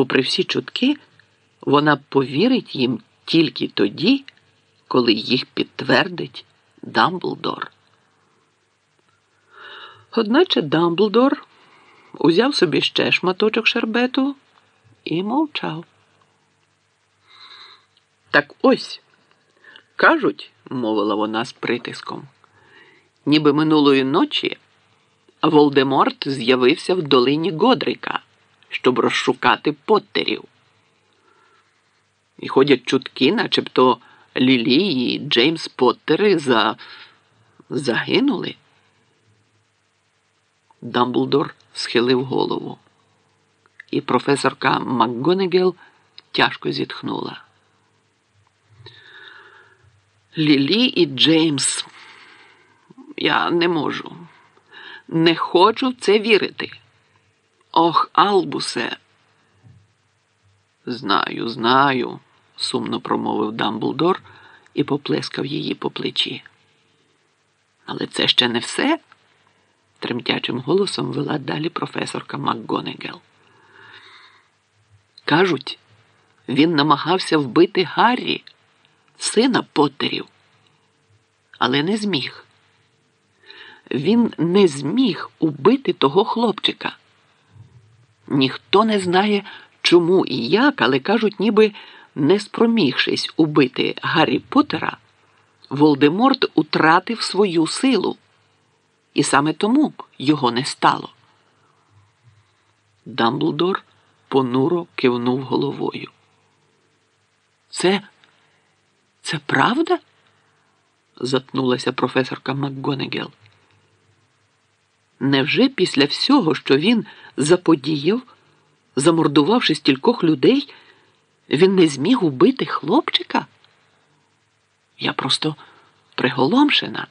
попри всі чутки, вона повірить їм тільки тоді, коли їх підтвердить Дамблдор. Одначе Дамблдор узяв собі ще шматочок шербету і мовчав. Так ось, кажуть, мовила вона з притиском, ніби минулої ночі Волдеморт з'явився в долині Годрика, щоб розшукати Поттерів. І ходять чутки, начебто Лілі і Джеймс Поттери за... загинули. Дамблдор схилив голову, і професорка МакГонегел тяжко зітхнула. Лілі і Джеймс. Я не можу. Не хочу в це вірити. Ох, Албусе. Знаю, знаю, сумно промовив Дамблдор і поплескав її по плечі. Але це ще не все, тремтячим голосом вела далі професорка МакГонегел. Кажуть, він намагався вбити Гаррі, сина Поттерів, але не зміг. Він не зміг убити того хлопчика. Ніхто не знає, чому і як, але кажуть, ніби не спромігшись убити Гаррі Поттера, Волдеморт утратив свою силу, і саме тому його не стало. Дамблдор понуро кивнув головою. Це це правда? затнулася професорка МакГонегел. Невже після всього, що він заподіяв, замордувавши стількох людей, він не зміг убити хлопчика? Я просто приголомшена.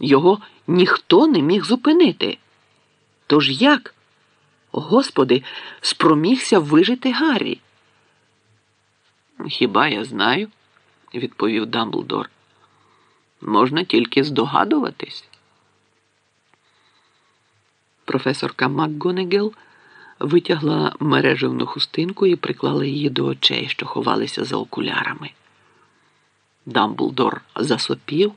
Його ніхто не міг зупинити. Тож як, Господи, спромігся вижити Гаррі? Хіба я знаю, відповів Дамблдор. Можна тільки здогадуватись. Професорка МакГонегел витягла мережевну хустинку і приклала її до очей, що ховалися за окулярами. Дамблдор засопів,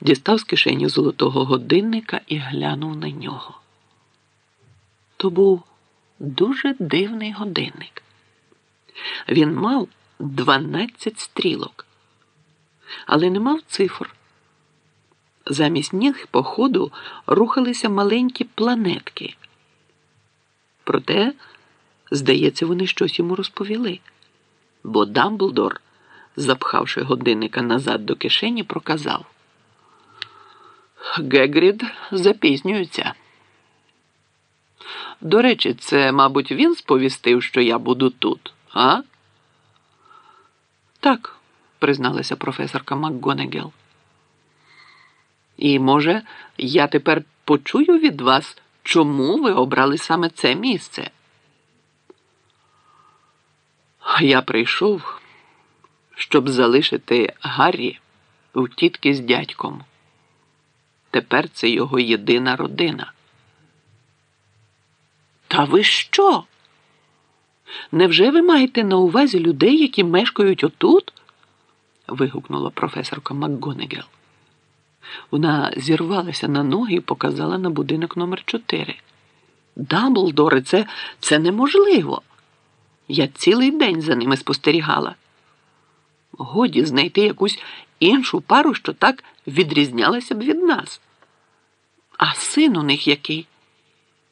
дістав з кишені золотого годинника і глянув на нього. То був дуже дивний годинник. Він мав 12 стрілок, але не мав цифр. Замість ніг по ходу рухалися маленькі планетки. Проте, здається, вони щось йому розповіли, бо Дамблдор, запхавши годинника назад до кишені, проказав Гегрід запізнюється. До речі, це, мабуть, він сповістив, що я буду тут, а? Так, призналася професорка МакГонегел. І, може, я тепер почую від вас, чому ви обрали саме це місце? Я прийшов, щоб залишити Гаррі в тітки з дядьком. Тепер це його єдина родина. Та ви що? Невже ви маєте на увазі людей, які мешкають отут? вигукнула професорка МакГонегел. Вона зірвалася на ноги і показала на будинок номер 4 Дамблдоре, це, це неможливо. Я цілий день за ними спостерігала. Годі знайти якусь іншу пару, що так відрізнялася б від нас. А син у них який?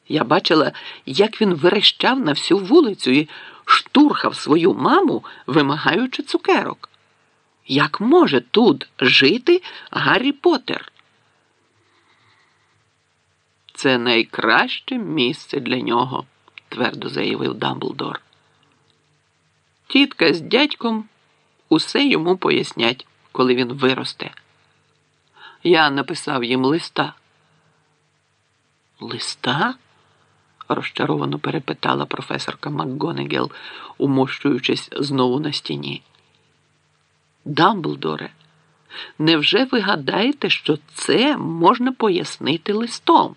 Я бачила, як він верещав на всю вулицю і штурхав свою маму, вимагаючи цукерок. Як може тут жити Гаррі Поттер? Це найкраще місце для нього, твердо заявив Дамблдор. Тітка з дядьком усе йому пояснять, коли він виросте. Я написав їм листа. Листа? розчаровано перепитала професорка МакГонегел, умощуючись знову на стіні. Дамблдоре, невже ви гадаєте, що це можна пояснити листом?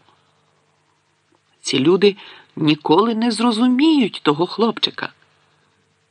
Ці люди ніколи не зрозуміють того хлопчика.